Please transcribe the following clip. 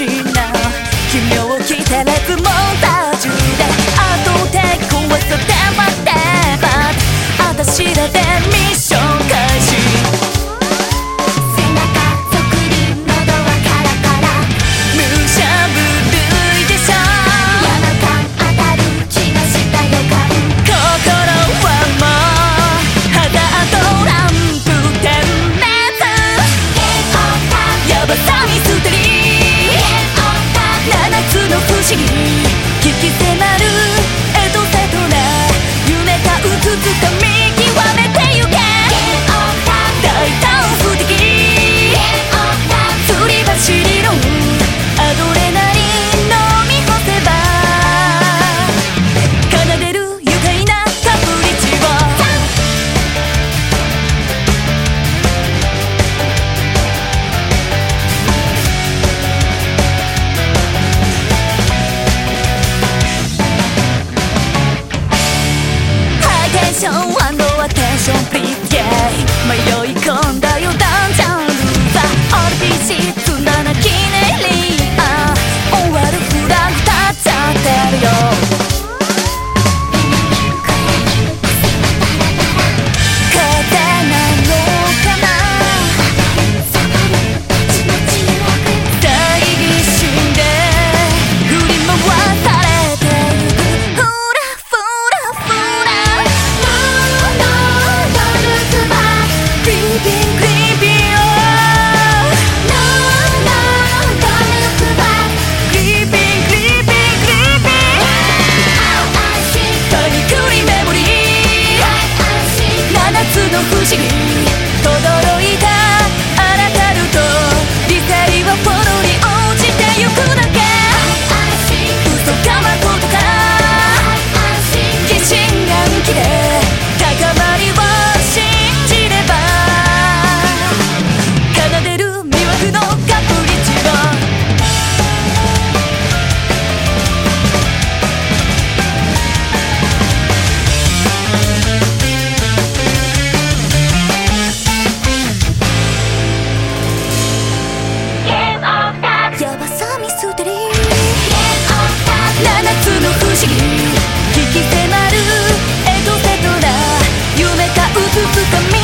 She now に聞き思議引き迫るエトセトラ夢かうつつかみ